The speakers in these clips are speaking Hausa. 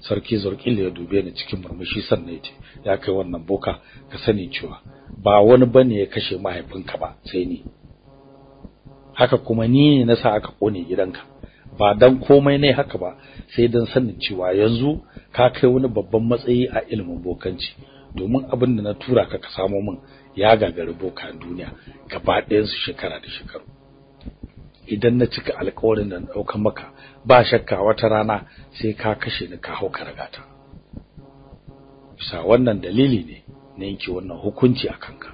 sarki zurkil ya dube ni cikin murmushi sannan ya ce ya kai wannan boka ka sani cewa ba wani ba ne ya kashe mahaifinka ba sai ni. Haka kuma ni ne na sa aka ƙone gidanka. Ba dan komai ne haka ba sai dan sanin cewa yanzu ka kai wani babban matsayi a ilimin bokanci. Domin abin da na tura ka ka samo min ya gagari boka duniya gaba ɗayan su shekara da shekaru. Idan na cika alƙawarin da na ɗauka maka ba shakka wata rana sai ka kashe ni ka hauka ragata bisa wannan dalili ne na yanke wannan hukunci a kanka.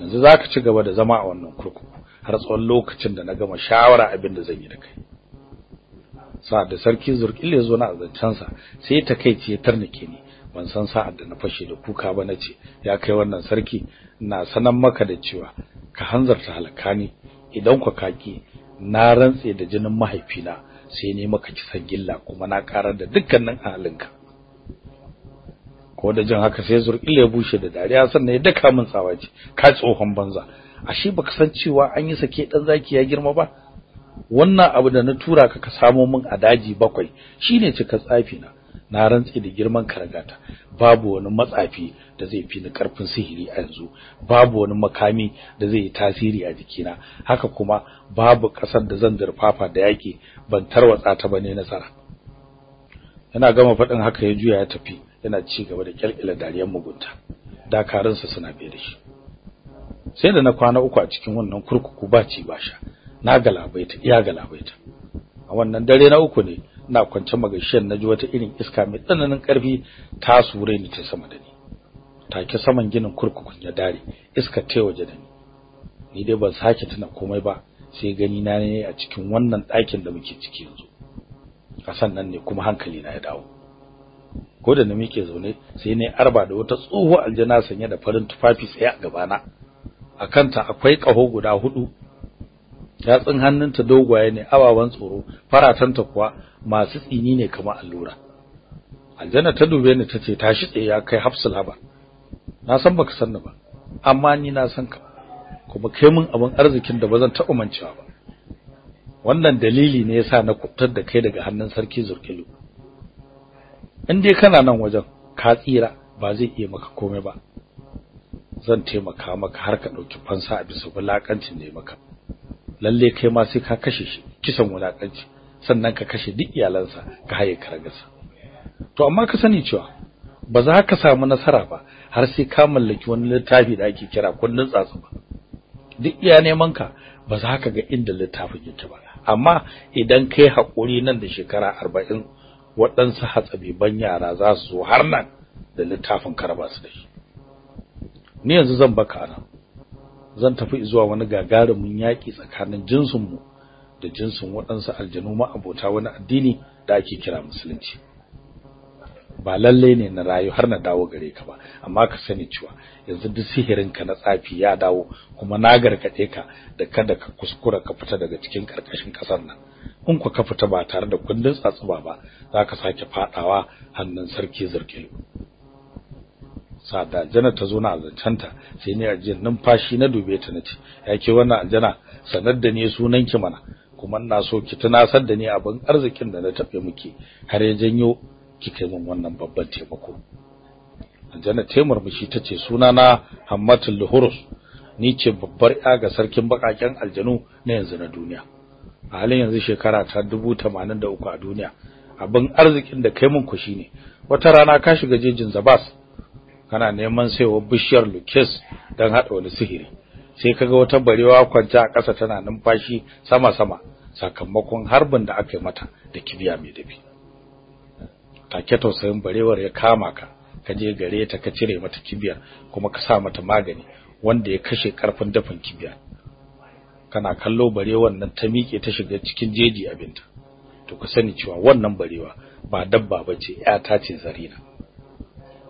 Yanzu zaka ci gaba da zama a wannan kurkuku har tsawon lokacin da na gama shawara abin da zan yi da kai. Sa da sarki zurkil ya zo na azancansa sai ta kai ce tarnike ni. Ban san sa'ad da na fashe da kuka ba nace ya kai wannan sarki ina sanan maka da cewa ka hanzarta halakani. Idan ku kaki na rantse da jinin mahaifina sai ne maka kisan gilla kuma na karar da dukkanin ahalinka ko da jin haka sai zurkil ya bushe da dariya sannan ya daka min tsawaci ka tsohon banza ashe baka san cewa an yi sake dan zaki ya girma ba? Wannan abu da na tura ka ka samo min a daji bakwai shine cika tsafi na na rantsi da girman karagata. Babu wani matsafi da zai fi ni ƙarfin sihiri a yanzu. Babu wani makami da zai yi tasiri a jikina. Haka kuma babu ƙasar da zan durfafa da yake ban tarwatsa ta ba ne nasara. Yana gama faɗin haka ya juya ya tafi yana ci gaba da kyalkyala dariyar mugunta. Dakarunsa suna bai da shi. Sai da na kwana uku a cikin wannan kurkuku ba ci ba sha. Na galabaita iya galabaita. A wannan dare na uku ne ina kwance magashiyar na ji wata irin iska mai tsananin ƙarfi ta sure ni ta sama da ni. Take saman ginin kurkukun ya dare iska ta waje da ni. Ni dai ban sake tuna komai ba sai gani na ne a cikin wannan ɗakin da muke ciki yanzu. A sannan ne kuma hankali na ya dawo. Ko da na muke zaune sai ne arba da wata tsohuwar aljana sanye da farin tufafi tsaye a gabana. A kanta akwai ƙaho guda huɗu yatsun hannunta dogwaye ne ababan tsoro faratanta kuwa masu tsini ne kamar allura. Aljanna ta dube ni tace tashi tsaye ya kai hafsul haba. Na san baka sanni ba amma ni na san ka. Kuma kai mun abin arzikin da bazan taɓa mancewa ba. Wannan dalili ne yasa na kuɓutar da kai daga hannun sarki zurkilu in dai kana nan wajen ka tsira ba zai iya maka komai ba. Zan taimaka maka har ka ɗauki fansa a bisa wulakancin da maka. Lalle kai ma sai ka kashe shi kisan wulakanci. Sannan ka kashe duk iyalansa ka haye karagarsa to amma ka sani cewa ba za ka samu nasara ba har sai ka mallaki wani littafi da ake kira kundin tsatsu ba. Duk iya neman ka ba za ka ga inda littafin yake ba. Amma idan kai haƙuri nan da shekara 40 waɗansu hatsabiban yara za su zo har nan da littafin karaba su da shi. Ni yanzu zan baka ana zan tafi zuwa wani gagarumin yaki tsakanin jinsin mu da jinsin waɗansu aljanu ma abota wani addini da ake kira musulunci. Ba lalle ne na rayu har na dawo gare ka ba amma ka sani cewa yanzu duk sihirin ka na tsafi ya dawo kuma na gargade ka da kada ka kuskura ka fita daga cikin ƙarƙashin ƙasar nan. In ku ka fita ba tare da kundin tsatsuba ba zaka sake fadawa hannun sarki zurkilu sada jana ta zo na azancanta sai ne ajin numfashi na dube ta nace yake wannan aljana sanar da ni sunan ki mana kuma ina so ki tunasar da ni abin arzikin da na tabe miki har ya janyo kika min wannan babban taimako. Aljanna ta murmushi tace sunana Hammatul Luhurus ni ce babbar ya ga sarkin bakaken aljanu na yanzu na duniya. A halin yanzu shekara ta 1083 a duniya abin arzikin da kai mun ku shine. Wata rana ka shiga jejin Zabas kana neman saiwa bishiyar Lukes dan hada wani sihiri. Sai kaga wata barewa kwanta a ƙasa tana numfashi sama sama sakamakon harbin da aka yi mata da kibiya mai dafi. Take tausayin barewar ya kama ka ka je gare ta ka cire mata kibiyar kuma ka sa mata magani wanda ya kashe ƙarfin dafin kibiya. Kana kallo barewar nan ta miƙe ta shiga cikin jeji abinta. To ka sani cewa wannan barewa ba dabba bace ta ce zarina.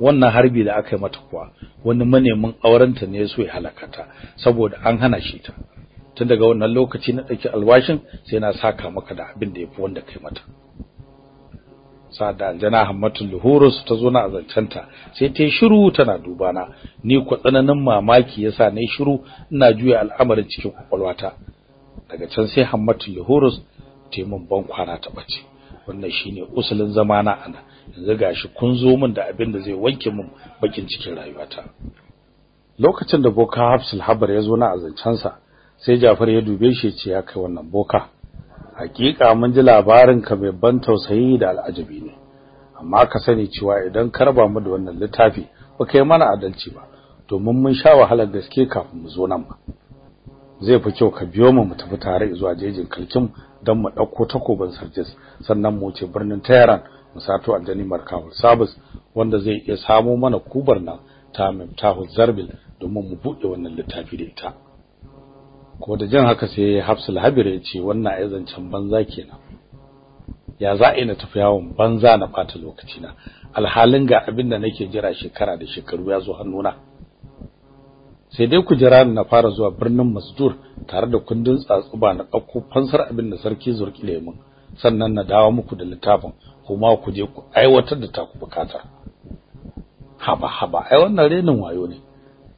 Wannan harbi da aka yi mata kuwa wani manemin aurenta ne so ya halakata saboda an hana shi ta. Tun daga wannan lokaci na ɗauki alwashin sai na saka maka da abin da yafi wanda kai mata. Sada aljana hammatul luhurus ta zo na azancanta sai ta shiru tana duba na ni ku tsananin mamaki yasa na yi shiru ina juya al'amarin cikin kwakwalwata. Daga can sai hammatul luhurus ta yi min ban kwana ta bace wannan shine usulin zamana ana yanzu gashi kun zo min da abin da zai wanke min bakin cikin rayuwata. Lokacin da boka Hafsul Habar ya zo na azancansa sai Jafar ya dube shi ce ya kai wannan boka hakika mun ji labarin ka mai ban tausayi da al'ajabi ne. Amma ka sani cewa idan ka raba mu da wannan littafi ba kai mana adalci ba domin mun sha wahalar gaske kafin mu zo nan ba. Zai fi kyau ka biyo mu mu tafi tare zuwa jejin kalkin don mu ɗauko takobin Sarjis sannan mu wuce birnin Tehran mu sato aljani Markawul Sabis wanda zai iya samo mana kubar nan ta Mimtahu Zarbil domin mu buɗe wannan littafi da ita. Ko da jin haka sai Hafsul Habir ya ce wannan ai zancen banza kenan. Ya za a yi na tafi yawon banza na bata lokaci na alhalin ga abin da nake jira shekara da shekaru ya zo hannuna. Sai dai ku jira na fara zuwa birnin Masdur tare da kundin tsatsuba na ɗauko fansar abin da sarki Zurki lemun sannan na dawo muku da littafin. Kuma ku je ku aiwatar da taku buƙata. Haba haba ai wannan renin wayo ne.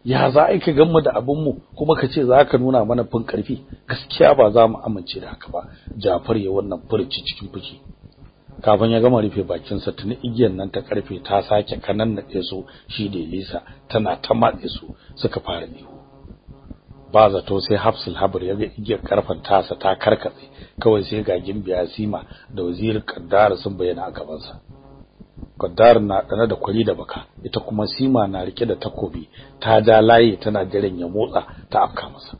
Ya za a ka gammu da abin mu kuma ka ce za ka nuna mana fin ƙarfi gaskiya ba za mu amince da haka ba. Jafar ya wannan furci cikin fushi. Kafin ya gama rufe bakin sa tuni igiyar nan ta ƙarfe ta sake kanan na su shi da Elisa tana ta matse su suka fara ihu. Ba zato sai Hafsul Habr ya ga igiyar karfan tasa ta karkatse. Kawai sai ga Gimbiya Sima da wazirin Kaddar sun bayyana a gaban sa Kaddar na dana da kwari da baka ita kuma Sima na riƙe da takobi ta ja layi tana jiran ya motsa ta afka masa.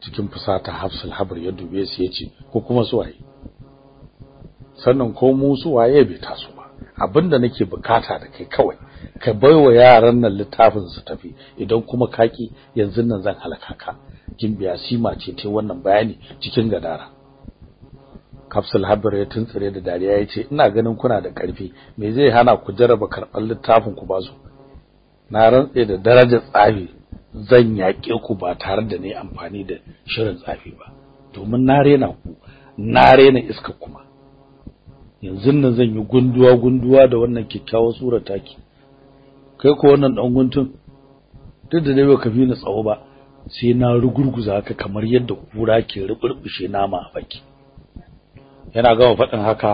Cikin fusata Hafsul Habr ya dube su ya ce ko kuma su waye? Sannan ko mu su waye bai taso ba. Abinda nake buƙata da kai kawai ka baiwa yaran nan littafin su tafi. Idan kuma kaki yanzu nan zan halaka ka. Gimbiya sima ce ta wannan bayani cikin gadara. Kapsul Habir ya tuntsire da dariya ya ce ina ganin kuna da ƙarfi me zai hana ku jarraba karɓar littafin ku ba su? Na rantse da darajar tsafi zan yaƙe ku ba tare da ni amfani da shirin tsafi ba. Domin na rena ku na rena iska kuma. Yanzu nan zan yi gunduwa gunduwa da wannan kyakkyawar surar taki. Kai ko wannan dan guntun duk da dai baka fi ni tsawo ba sai na rugurguza ka kamar yadda kura ke ruburbushe nama a baki. Yana gama faɗin haka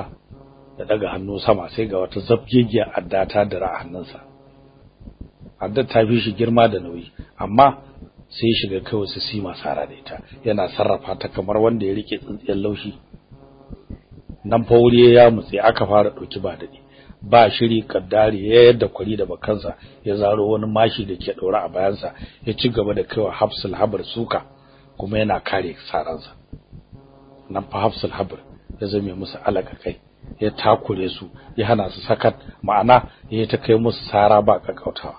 da daga hannu sama sai ga wata zabgegiyar adda ta dira a hannunsa. Addar ta fi shi girma da nauyi amma sai ya shiga kai wasu sima sara da ita yana sarrafa ta kamar wanda ya riƙe tsintsiyar laushi. Nan fa wuri ya mutse aka fara ɗauki ba daɗi ba shiri kaddari ya yadda kwari da bakansa ya zaro wani mashi da ke daura a bayansa ya ci gaba da kaiwa Hafsul Habr suka kuma yana kare saransa. Nan fa Hafsul Habr ya zame musu alaka kai ya takure su ya hana su sakat ma'ana ya ta kai musu sara ba kakkautawa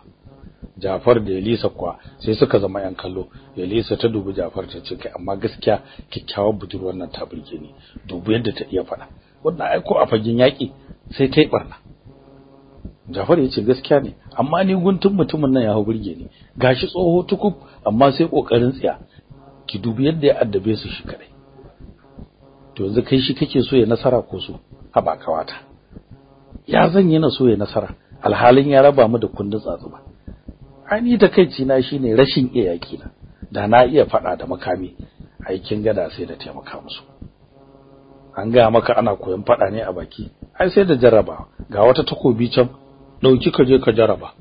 Jafar da Elisa kuwa sai suka zama yan kallo Elisa ta dubi Jafar ta ce kai amma gaskiya kyakkyawar budurwar nan ta burge ni dubu yadda ta iya faɗa. Wannan ai ko a fagen yaki sai ta yi barna Jafar ya ce gaskiya ne amma ni guntun mutumin nan ya hau burge ni. Gashi tsoho tukub amma sai ƙoƙarin tsiya ki dubi yadda ya addabe su shi kadai to yanzu kai shi kake so ya nasara ko so haba ƙawata. Ya zan yi na so ya nasara? Alhalin ya raba mu da kundin tsatsuba ani takeici na shine rashin iya yaki na. Da na iya fada da makami aikin gada sai da taimaka musu. An ga maka ana koyon fada ne a baki ai sai da jarraba ga wata takobi can ɗauki ka je ka jarraba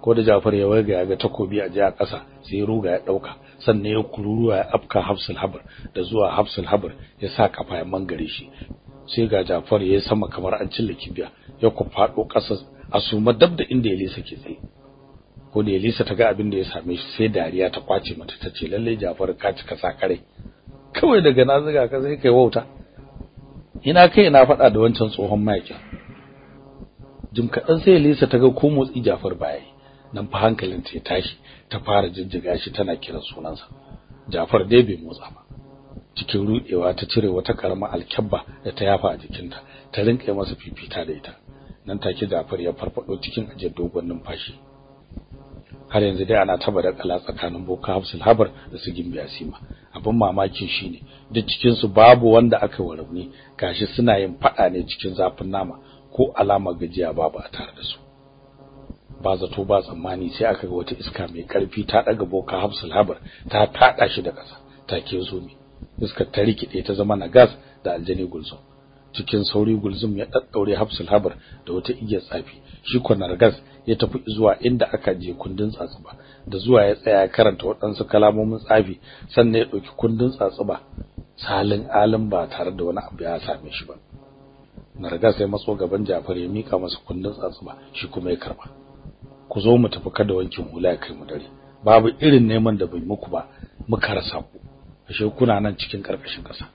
ko da Jafar ya waiga ya ga takobi a jiya ƙasa sai ruga ya ɗauka sannan ya kururuwa ya afka Hafsul Habr da zuwa Hafsul Habr ya sa kafa ya mangare shi. Sai ga Jafar ya sama kamar an cille kibiya ya ku fado ƙasa a suma dab da inda Elisa ke tsaye. Ko da Elisa ta ga abin da ya same shi sai dariya ta ƙwace mata tace lalle Jafar ka cika sakare kawai daga na zuga ka sai kai wauta. Ina kai ina faɗa da wancan tsohon mayakin jim kaɗan sai Elisa ta ga ko motsi Jafar baya nan fa hankalin ta tashi ta fara jijjiga shi tana kiran sunansa. Jafar dai bai motsa ba. Cikin rudewa ta cire wata karama alkabba da ta yafa a jikinta ta rinka masa fifita da ita. Nan take Jafar ya farfado cikin ajiyar dogon numfashi. Har yanzu dai ana taba da kala tsakanin Boko Hafsul Habar da su Gimbi abin mamaki shine duk cikin su babu wanda aka warauni gashi suna yin fada ne cikin zafin nama. Ko alama gajiya babu a tare da su. Ba zato ba tsammani sai aka ga wata iska mai ƙarfi ta daga Boko Hafsul Habar ta tada shi da kasa take zo mi iskar ta rikide ta zama na gas da aljani gulzum. Cikin sauri gulzum ya daddaure hafsul habar da wata igiyar tsafi. Shi ko nargas ya tafi zuwa inda aka je kundin tsatsuba da zuwa ya tsaya ya karanta waɗansu kalamomin tsafi sannan ya ɗauki kundin tsatsuba salin alim ba tare da wani abu ya same shi ba. Nargas ya matso gaban Jafar ya mika masa kundin tsatsuba shi kuma ya karɓa. Ku zo mu tafi kada wankin hula kai mu dare. Babu irin neman da bai muku ba muka rasa ku. Ashe kuna nan cikin ƙarƙashin kasa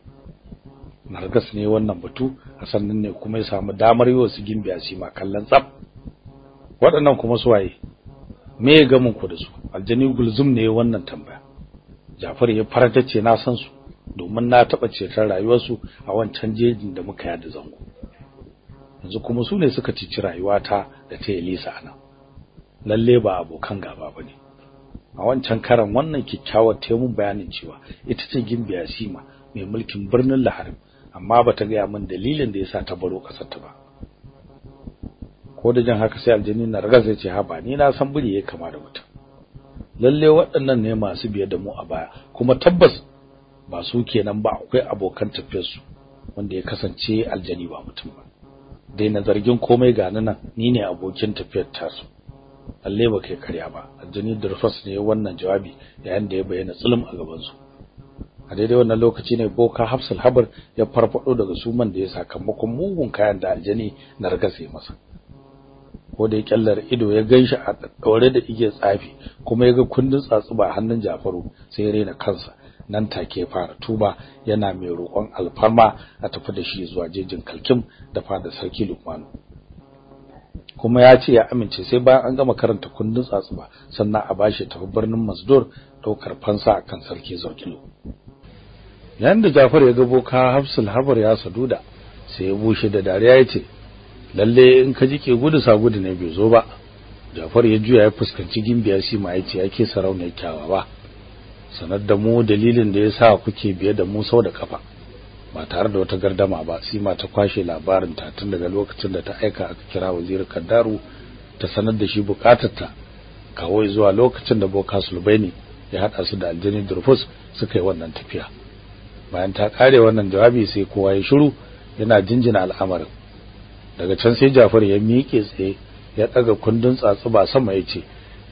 Nargas ne wannan batu Hassan ne kuma ya samu damar yi wasu gimbiya shi ma kallon tsaf waɗannan kuma su waye? Me ya gamin ku da su? Aljani gulzum ne wannan tambaya. Jafar ya farata ce na san su domin na taba ceton rayuwarsu a wancan jejin da muka yada zango. Yanzu kuma su ne suka cici rayuwata da ta Elisa a nan lalle ba abokan gaba ba ne a wancan karan wannan kikkiawar ta mun bayanin cewa ita ce Gimbiya Sima mai mulkin birnin Laharim amma bata ga min dalilin da yasa ta baro ƙasar ta ba. Ko da jin haka sai aljini na raga sai ce ha ba ni na san buri yake kama da mutum. Lalle waɗannan ne masu biye da mu a baya kuma tabbas ba su kenan ba akwai abokan tafiyar su wanda ya kasance aljani ba mutum ba. Dai na zargin komai ga nan ni ne abokin tafiyar tasu. Lalle ba kai karya ba. Aljani durfas ne wannan jawabi yayin da ya bayyana tsulum a gaban su a daidai wannan lokaci ne boka hafsul habar ya farfado daga suman da ya sakamakon mugun kayan da aljani na ragase masa. Ko da ya kyallar ido ya gan shi a daure da igiyar tsafi kuma ya ga kundin tsatsuba a hannun Jafaru sai ya rena kansa. Nan take ya fara tuba yana mai roƙon alfarma a tafi da shi zuwa jejin kalkim da fada sarki Lukmanu. Kuma ya ce ya amince sai bayan an gama karanta kundin tsatsuba sannan a bashi tafi birnin Masdur ɗaukar fansa akan sarki Zarkilu yayin da Jafar ya ga boka Hafsul Habar ya saduda sai ya bushe da dariya ya ce lalle in ka jike gudu sa gudu ne bai zo ba. Jafar ya juya ya fuskanci gimbiya shi ma ya ce yake sarauniyar kyawawa. Sanar da mu dalilin da yasa kuke biye da mu sau da kafa. Ba tare da wata gardama ba sima ta kwashe labarin ta tun daga lokacin da ta aika aka kira waziri Kaddaru ta sanar da shi bukatarta. Kawai zuwa lokacin da Boka Sulbaini ya hada su da Aljani Durfus suka yi wannan tafiya. Bayan ta kare wannan jawabi sai kowa ya shiru yana jinjina al'amarin. Daga can sai Jafar ya miƙe tsaye ya daga kundin tsatsuba sama ya ce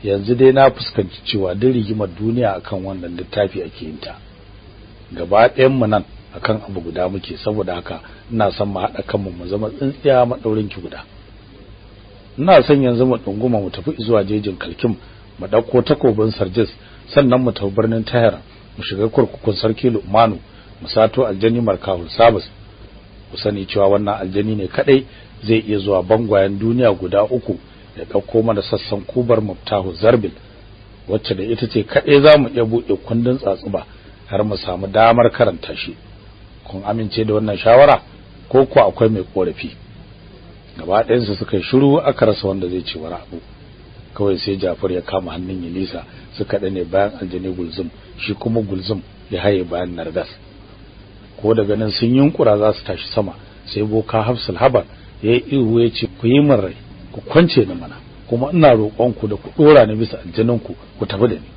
yanzu dai na fuskanci cewa duk rigimar duniya akan wannan littafi ake yin ta. Gaba ɗayan mu nan akan abu guda muke saboda haka ina son mu haɗa kanmu mu zama tsintsiya madaurin ki guda. Ina son yanzu mu dunguma mu tafi zuwa jejin Kalkim mu ɗauko takobin Sarjis sannan mu tafi birnin Tahir mu shiga kurkukun sarki Lumanu mu sato aljani Markahul Sabis. Ku sani cewa wannan aljani ne kadai zai iya zuwa bangwayen duniya guda uku ya ɗauko mana sassan kubar Muftahu Zarbil wacce da ita ce kadai za mu iya buɗe kundin tsatsuba har mu samu damar karanta shi. Kun amince da wannan shawara ko ko akwai mai korafi gaba ɗayan su suka shiru aka rasa wanda zai ce wani abu. Kawai sai Jafar ya kama hannun Yelisa suka dane bayan aljani Gulzum shi kuma Gulzum ya haye bayan Nardas. Ko daga nan sun yunkura za su tashi sama sai boka Hafsul Habar ya yi ihu ya ce ku yi min rai. Ku kwance ni mana kuma ina roƙon ku da ku dora ni bisa aljanin ku ku tafi da ni.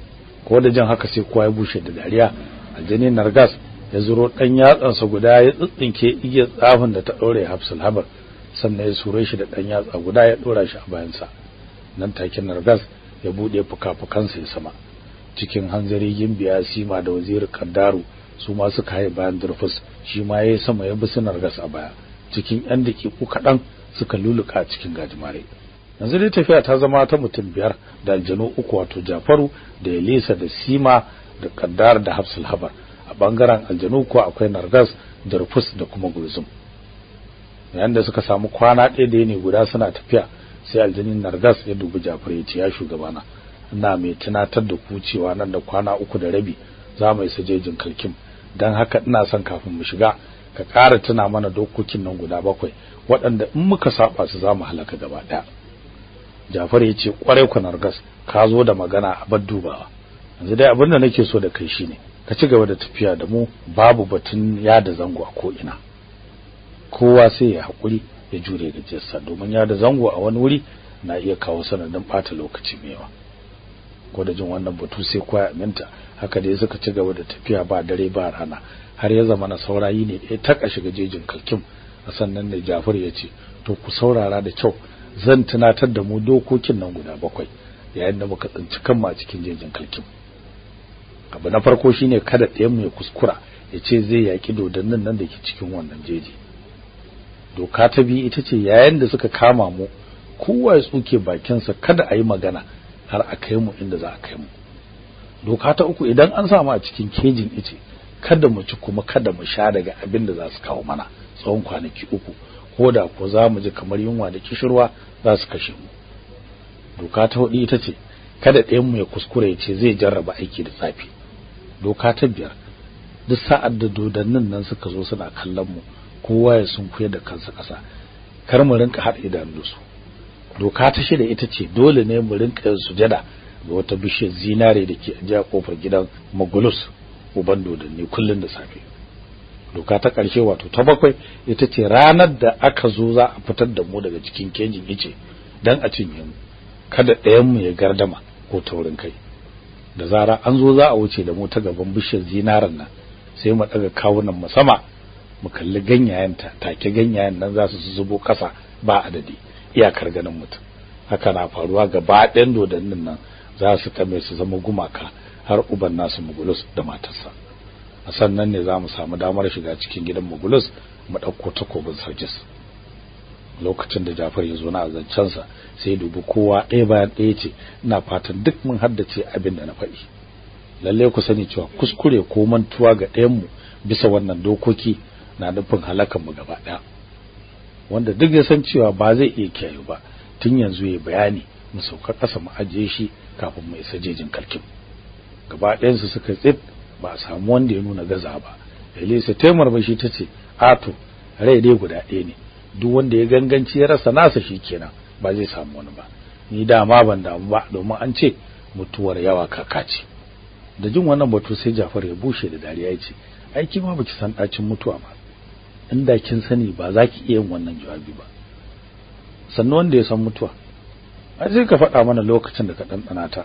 Ko da jin haka sai kowa ya bushe da dariya aljani Nargas ya zuro dan yatsansa guda ya tsitsinke igiyar tsafin da ta daure Hafsul Habar sannan ya sure shi da dan yatsa guda ya dora shi a bayansa. Nan take Nargas ya buɗe fuka-fukansa ya sama. Cikin hanzari gimbiya sima da waziri Kaddaru su ma suka haye bayan Durfus shi ma yayi sama ya bi su Nargas a baya. Cikin yan dakiku kadan suka luluka cikin gajimare. Yanzu dai tafiya ta zama ta mutum biyar da aljanu uku wato Jafaru da Elisa da Sima da Kaddar da Hafsul Habar a ɓangaren aljanu ko akwai Nargas Durfus da kuma Gulzum. Yayin da suka samu kwana ɗaya da yini guda suna tafiya sai aljanin Nargas ya dubi Jafar ya ce ya shugabana ina mai tunatar da ku cewa nan da kwana uku da rabi za mu isa jejin kalkim dan haka ina son kafin mu shiga ka ƙara tuna mana dokokin nan guda bakwai waɗanda in muka saba su za mu halaka gaba ɗaya. Jafar ya ce ƙwarai ku Nargas ka zo da magana a dubawa. Yanzu dai abin da nake so da kai shine ka ci gaba da tafiya da mu babu batun ya da zango a ko ina kowa sai ya haƙuri ya jure gajiyarsa domin ya da zango a wani wuri na iya kawo sanadin bata lokaci mai yawa. Ko da jin wannan batu sai kowa ya minta haka dai suka ci gaba da tafiya ba dare ba rana. Har ya zama na saurayi ne ya taka shiga jejin kalkim. A sannan da Jafar ya ce to ku saurara da kyau zan tunatar da mu dokokin nan guda bakwai yayin da muka tsinci kanmu a cikin jejin kalkim. Abu na farko shine kada ɗayan mu ya kuskura ya ce zai yaki dodannin nan da ke cikin wannan jeji. Doka ta biyu ita ce yayin da suka kama mu kowa ya tsuke bakinsa kada a yi magana har a kai mu inda za a kai mu. Doka ta uku idan an samu a cikin kejin ice kada mu ci kuma kada mu sha daga abin da za su kawo mana tsawon kwanaki uku. Ko da ko za mu ji kamar yunwa da kishirwa za su kashe mu. Doka ta huɗu ita ce kada ɗayan mu ya kuskure ya ce zai jarraba aiki da tsafi. Doka ta biyar duk sa'ad da dodannin nan suka zo suna kallon mu kowa ya sunkuya da kansa ƙasa. Kar mu rinka haɗa idanu su. Doka ta shida ita ce dole ne mu rinka yin sujada ga wata bishiyar zinare da ke ajiya ƙofar gidan Magulus. Uban dodanni kullun da safe. Doka ta ƙarshe wato ta bakwai ita ce ranar da aka zo za a fitar da mu daga cikin kejin ice dan a cinye mu. Kada ɗayan mu ya gardama ko taurin kai. Da zara an zo za a wuce da mu ta gaban bishiyar zinaren nan sai mu daga kawunan mu sama mu kalli ganyayenta take ganyayen nan za su zubo kasa ba adadi iyakar ganin mutum. Haka na faruwa gaba ɗayan dodannin nan za su kame su zama gumaka har uban nasu mugulus da matarsa. A sannan ne za mu samu damar shiga cikin gidan mugulus mu ɗauko takobin sarjis. Lokacin da Jafar ya zo na azancansa sai dubi kowa ɗaya bayan ɗaya ce ina fatan duk mun haddace abin da na faɗi. Lalle ku sani cewa kuskure ko mantuwa ga ɗayan mu bisa wannan dokoki na nufin halakan mu gaba ɗaya. Wanda duk ya san cewa ba zai iya kiyaye ba tun yanzu ya bayani mu sauka ƙasa mu ajiye shi kafin mu isa jejin kalkin. Gaba ɗayan su suka tsit ba a samu wanda ya nuna gaza ba. Elisa taimar ba shi tace ato rai dai guda ɗaya ne. Duk wanda ya ganganci ya rasa nasa shikenan ba zai samu wani ba. Ni dama ban damu ba domin an ce mutuwar yawa kaka ce. Da jin wannan batu sai Jafar ya bushe da dariya ya ce ai kima baki san dacin mutuwa ba. Inda kin sani ba za ki iya yin wannan jawabi ba. Sannan wanda ya san mutuwa ai sai ka faɗa mana lokacin da ka ɗanɗana ta.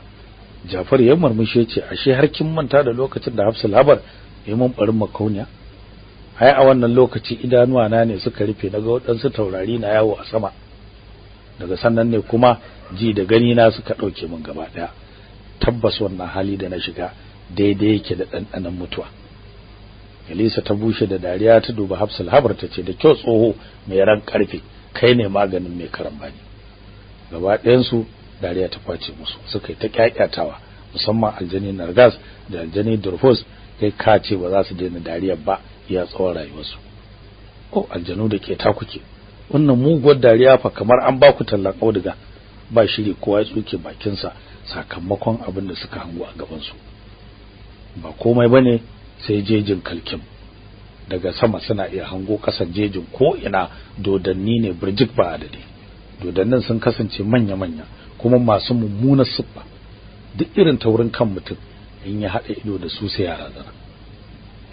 Jafar ya murmushe ce ashe har kin manta da lokacin da Hafsul Habar ya mun barin makauniya? Ai a wannan lokaci idanuwa na ne suka rufe na ga waɗansu taurari na yawo a sama. Daga sannan ne kuma ji da gani na suka ɗauke min gaba ɗaya. Tabbas wannan hali da na shiga daidai yake da ɗanɗanon mutuwa. Elisa ta bushe da dariya ta duba Hafsul Habar ta ce da kyau tsoho mai ran ƙarfe kai ne maganin mai karambani. Gaba ɗayan su dariya ta ƙwace musu suka yi ta kyakyatawa musamman aljani Nargas da aljani Durfus kai ka ce ba za su daina dariyar ba ya tsawon rayuwarsu. Ko aljanu da ke ta kuke wannan muguwar dariya fa kamar an ba ku tallan auduga ba shiri kowa ya tsuke bakinsa sakamakon abin da suka hango a gaban su ba komai ba ne sai jejin kalkin daga sama suna iya hango kasan jejin ko ina dodanni ne burjik ba adadi. Dodannin sun kasance manya-manya. Kuma masu mummunar siffa. Duk irin taurin kan mutum in ya haɗa ido da su sai ya razana.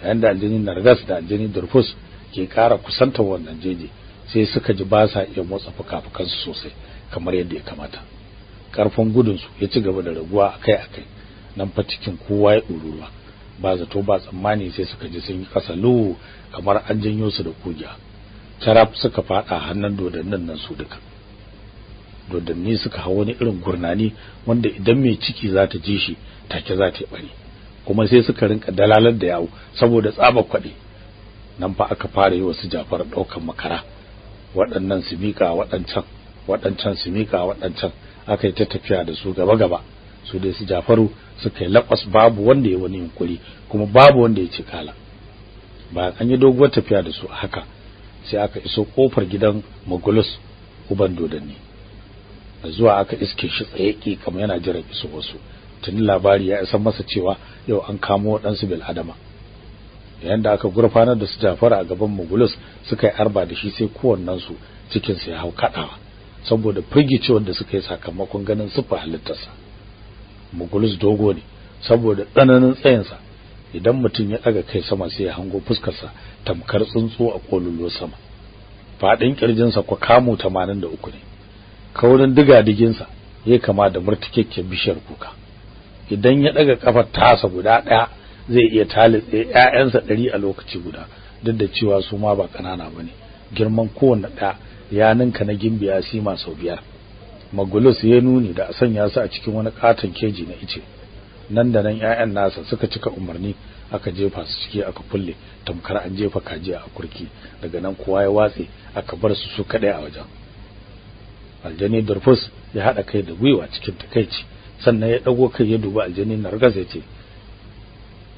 Yayin da aljini nargas da aljini durfus ke ƙara kusanta wannan jeji sai suka ji ba sa iya motsa fuka-fukansu sosai kamar yadda ya kamata. Ƙarfin gudunsu ya ci gaba da raguwa akai-akai. Nan fa cikin kowa ya ɗururuwa ba zato ba tsammani sai suka ji sun yi ƙasa lu kamar an janyo su da kugiya taraf suka faɗa hannun dodannin nan su duka. Dodanni suka hawo wani irin gurnani wanda idan mai ciki za ta ji shi take za ta bari. Kuma sai suka rinka dalalar da yawo saboda tsaba kwaɗe nan fa aka fara yi wasu jafar ɗaukan makara. Waɗannan su miƙa waɗancan waɗancan su miƙa waɗancan. Aka yi ta tafiya da su gaba gaba. Su dai su jafaru suka yi lakwas babu wanda ya wani yunkuri kuma babu wanda ya ci kala. Bayan an yi doguwar tafiya da su haka sai aka iso ƙofar gidan magulus uban dodanni. da zuwa aka iske shi tsaye kamar yana jiran iso wasu. Tuni labari ya isa masa cewa yau an kamo waɗansu bil adama yayin da aka gurfanar da su jafara a gaban mugulus suka yi arba da shi sai kowannen su cikin sa ya hau kadawa saboda firgicewar da suka yi sakamakon ganin sufa halittarsa. Mugulus dogo ne saboda tsananin tsayinsa. Idan mutum ya daga kai sama sai ya hango fuskarsa tamkar tsuntsu a kololo sama. Fadin kirjinsa kwa kamo 83 ne. Kaurin diga-diginsa ya kama da murtikekken bishiyar kuka. Idan ya daga kafar tasa guda ɗaya zai iya talitse ƴaƴansa ɗari a lokaci guda duk da cewa su ma ba kanana ba ne girman kowanne ɗaya ya ninka na gimbiya sima sau biyar. Magulus ya nuni da sanya su a cikin wani katon keji na ice. Nan da nan ƴaƴan nasa suka cika umarni aka jefa su ciki aka kulle tamkar an jefa kaji a kurki. Daga nan kowa ya watse aka bar su su kadai a wajen. Aljani durfus ya hada kai da gwiwa cikin takeici sannan ya dago kai ya duba aljani nargaz ya ce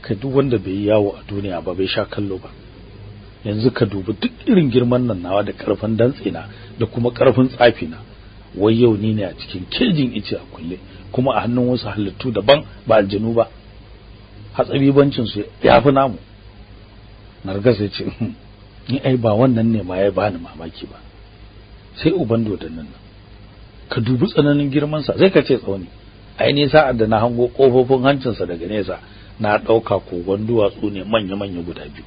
kai duk wanda bai yi yawo a duniya ba bai sha kallo ba. Yanzu ka dubi duk irin girman nan nawa da ƙarfin dantsina da kuma ƙarfin tsafi na wai yau ni ne a cikin kejin ice a kulle kuma a hannun wasu halittu daban ba aljanu ba. Hatsabibancin su yafi namu. Nargas ya ce ni ai ba wannan ne ma ya bani mamaki ba. Sai uban dodannin nan. Ka dubi tsananin girman sa sai ka ce tsauni. Ai ne sa'ad da na hango kofofin hancin sa daga nesa na ɗauka kogon duwatsu ne manya manya guda biyu.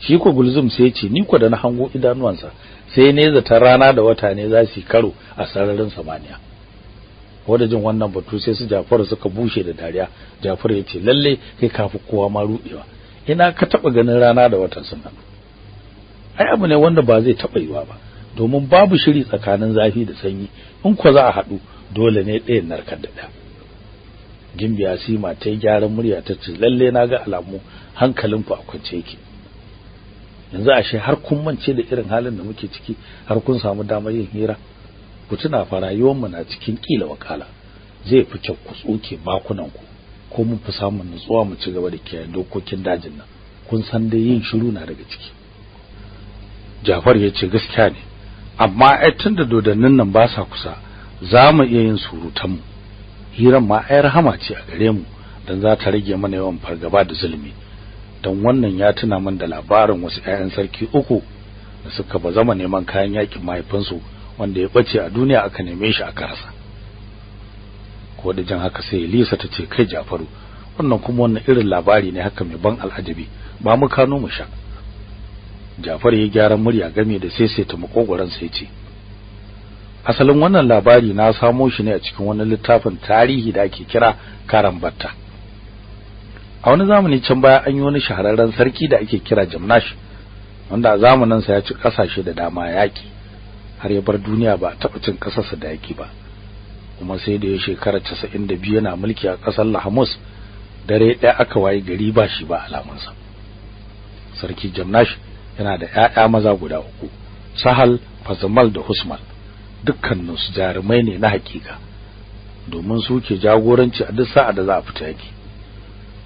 Shi ko gulzum sai ce ni ko da na hango idanuwansa sai ne zata rana da wata ne za su karo a sararin samaniya. Wanda jin wannan batu sai su Jafaru suka bushe da dariya. Jafaru ya ce lalle kai kafi kowa ma rudewa ina ka taba ganin rana da watan sunan ai abu ne wanda ba zai taba yiwa ba. Domin babu shiri tsakanin zafi da sanyi. In ko za a haɗu dole ne ɗayan narkar da ɗaya. Gimbiya Sima ta gyaran murya ta ce lalle na ga alamu hankalin ku a kwance yake. Yanzu ashe har kun mance da irin halin da muke ciki har kun samu damar yin hira. Ku tuna fa rayuwar mu na cikin kila wakala. Zai fi kyau ku tsoke bakunan ku ko mun fi samun nutsuwa mu ci gaba da kiyaye dokokin dajin nan. Kun san dai yin shiru na daga ciki. Jafar ya ce gaskiya ne. Amma ai tunda dodannin nan ba sa kusa za mu iya yin surutan mu. Hiran ma ai rahama ce a gare mu dan za ta rage mana yawan fargaba da zulumi. Dan wannan ya tuna min da labarin wasu ƴaƴan sarki uku da suka ba zama neman kayan yaƙin mahaifinsu wanda ya bace a duniya aka neme shi aka rasa. Ko da jan haka sai Elisa ta ce kai Jafaru wannan kuma wannan irin labari ne haka mai ban al'ajabi ba mu kano mu sha. Jafar ya gyara murya game da saisaita makogoran sai ce asalin wannan labari na samo shi ne a cikin wani littafin tarihi da ake kira Karambatta. A wani zamani can baya an yi wani shahararren sarki da ake kira Jamnash wanda a zamanin sa ya ci ƙasashe da dama yaki har ya bar duniya ba taɓa cin kasarsa da yaki ba. Kuma sai da ya shekara 92 yana mulki a ƙasar Lahamus dare ɗaya aka waye gari ba shi ba alamansa sarki Jamnash yana da ƴaƴa maza guda uku Sahal Fazmal da Husmal. Dukkanin su jarumai ne na hakika domin su ke jagoranci a duk sa'a da za a fita yaki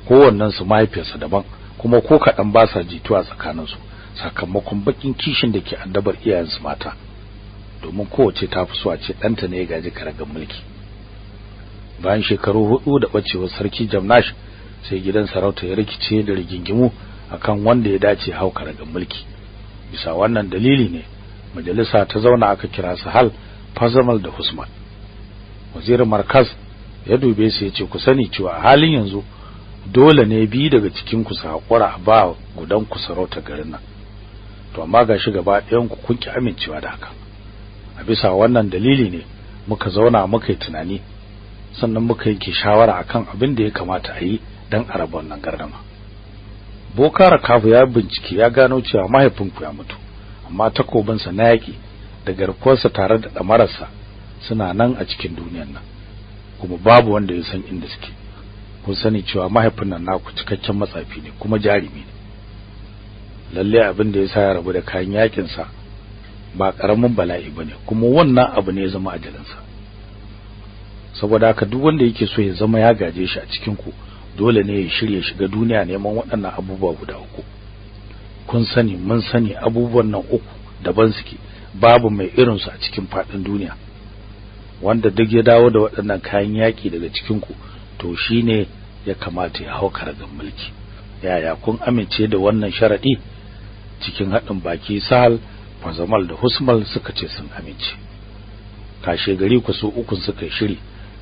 kowannen su mahaifiyarsa daban kuma ko kaɗan ba sa jituwa tsakanin su sakamakon bakin kishin da ke addabar iyayensu mata. Domin kowace ta fi so a ce ɗanta ne ya gaji karagar mulki. Bayan shekaru huɗu da bacewar sarki Jamnash sai gidan sarauta ya rikice da rigingimu akan wanda ya dace hau karagar mulki. Bisa wannan dalili ne majalisa ta zauna aka kira su hal Fazamal da Husman. Wazirin Markaz ya dube su ya ce ku sani cewa halin yanzu dole ne bi daga cikin ku su hakura ba gudan ku sarauta garin nan. To amma gashi gaba ɗayan ku kun ki amincewa da haka. A bisa wannan dalili ne muka zauna muka yi tunani sannan muka yanke shawara akan abin da ya kamata a yi dan a raba wannan gardama. Bokara Kafu ya bincike ya gano cewa mahaifinku ya mutu amma takobinsa na yaki da garkuwarsa tare da damararsa suna nan a cikin duniyar nan kuma babu wanda ya san inda suke. Kun sani cewa mahaifin nan naku cikakken matsafi ne kuma jarimi ne. Lalle abin da yasa ya rabu da kayan yaƙin sa ba ƙaramin bala'i ba ne kuma wannan abu ne ya zama ajalinsa. Saboda haka duk wanda yake so ya zama ya gaje shi a cikin ku dole ne ya shirye shiga duniya neman waɗannan abubuwa guda uku. Kun sani mun sani abubuwan nan uku daban suke babu mai irin su a cikin faɗin duniya. Wanda duk ya dawo da waɗannan kayan yaki daga cikin ku to shine ya kamata ya hau karagan mulki. Yaya kun amince da wannan sharadi cikin haɗin baki Sahal Fazamal da Husmal suka ce sun amince. Kashe gari ku su ukun suka shiri.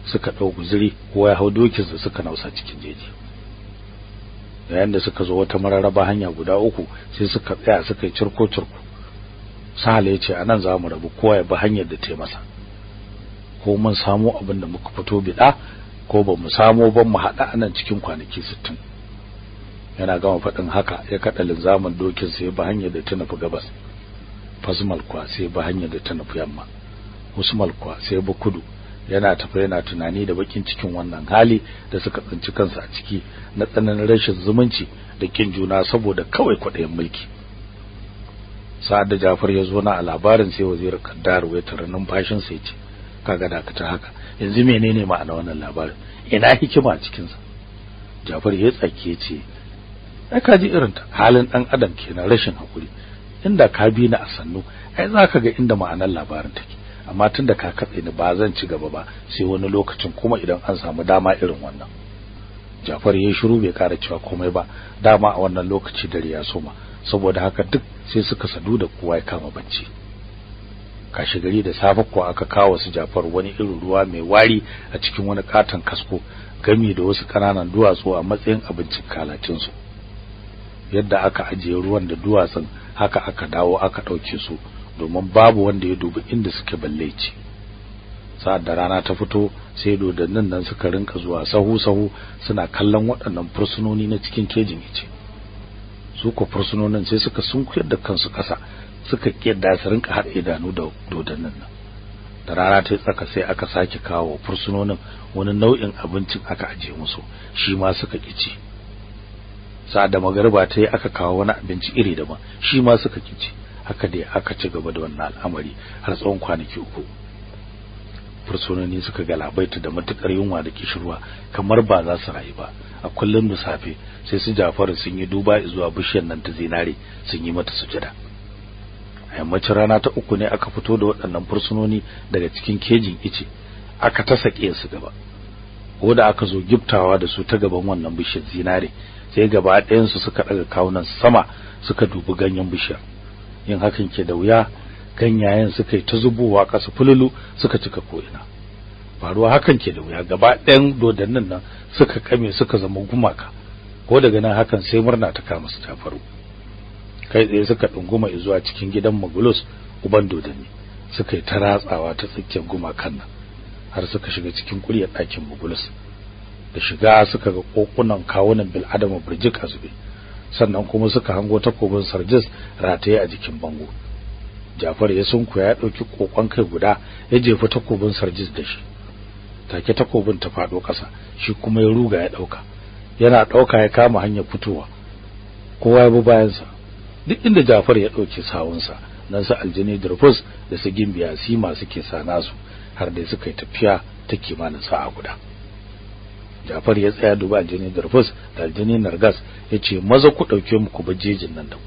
Suka ɗau guzuri ko ya hau dokinsa suka nausa cikin jeji. Yayin da suka zo wata mararaba hanya guda uku sai suka tsaya suka cirko cirko Sahal ya ce a nan za mu rabu kowa ya bi hanyar da ta masa. Ko mun samu abin da muka fito bida ko ba mu samu ban mu haɗa a nan cikin kwanaki 60 yana gama faɗin haka ya kaɗa linzamin dokin sai ba hanyar da ta nufi gabas. Fasmal kwa sai ba hanyar da ta nufi yamma. Usmal kwa sai ba kudu. Yana tafi yana tunani da bakin cikin wannan hali da suka tsinci kansu a ciki na tsananin rashin zumunci da kin juna saboda kawai kwaɗayin mulki. Sa'ad da Jafar ya zo na a labarin sai wazir Kaddar ya tare numfashin sa ya ce kaga dakata haka yanzu menene ma'ana wannan labarin? Ina hikima cikin sa Jafar ya tsake ya ce ai ka ji irin ta halin dan adam kenan rashin haƙuri inda ka bi ni a sannu ai zaka ga inda ma'anar labarin take. Amma tunda ka katse ni ba zan ci gaba ba sai wani lokacin kuma idan an samu dama irin wannan. Jafar yayi shiru bai kara cewa komai ba. Dama a wannan lokaci dare ya soma. Saboda haka duk sai suka sadu da kowa ya kama bacci. Kashi gari da safe kuwa aka kawo su Jafar wani irin ruwa mai wari a cikin wani katon kasko gami da wasu ƙananan duwatsu a matsayin abincin kalacin su yadda aka ajiye ruwan da duwatsun haka aka dawo aka ɗauke su. Domin babu wanda ya dubi inda suke balleci sa'ad da rana ta fito sai dodannin nan suka rinka zuwa sahu sahu suna kallon waɗannan fursunoni na cikin kejin ice. Su ko fursunonin sai suka sunkuyar da kansu ƙasa suka kiyarda su rinka haɗa idanu da dodannin nan. Da rana ta tsaka sai aka sake kawo fursunonin wani nau'in abincin aka aje musu shi ma suka kici sa'ad da magariba ta yi aka kawo wani abinci iri daban shi ma suka kici haka dai aka ci gaba da wannan al'amari har tsawon kwanaki uku. Fursunoni suka galabaita da matuƙar yunwa da kishirwa kamar ba za su rayu ba. A kullum da safe sai su Jafaru sun yi duba zuwa bishiyar nan ta zinare sun yi mata sujada. A yammacin rana ta uku ne aka fito da waɗannan fursunoni daga cikin kejin ice aka ta sake su gaba. Ko da aka zo giftawa da su ta gaban wannan bishiyar zinare sai gaba ɗayan su suka daga kawunan sama suka dubi ganyen bishiyar. Yin hakan ke da wuya. Ganyayen suka yi ta zubowa ƙasa fululu suka cika ko'ina. Faruwa hakan ke da wuya. Gaba ɗayan dodannin nan suka kame suka zama gumaka. Ko daga nan hakan sai murna ta kama su ta faru. Kai tsaye suka ɗunguma zuwa cikin gidan magulus uban dodanni. Suka yi ta ratsawa ta tsakiyar gumakan nan har suka shiga cikin kuryar ɗakin magulus. Da shiga suka ga kokunan kawunan bil'adama birjik a zube. Sannan kuma suka hango takobin sarjis rataye a jikin bango. Jafar ya sunkuya ya ɗauki kokon kai guda ya jefa takobin sarjis da shi. Take takobin ta fado kasa shi kuma ya ruga ya ɗauka yana ɗauka ya kama hanyar fitowa. Kowa ya bi bayan sa duk inda Jafar ya ɗauke sawunsa nan sa aljini Durfus da su gimbiya sima suke sa nasu har dai suka yi tafiya ta kimanin sa'a guda. Jafar ya tsaya duba aljini Durfus da aljini Nargas ya ce maza ku ɗauke mu ku bajejin nan da ku.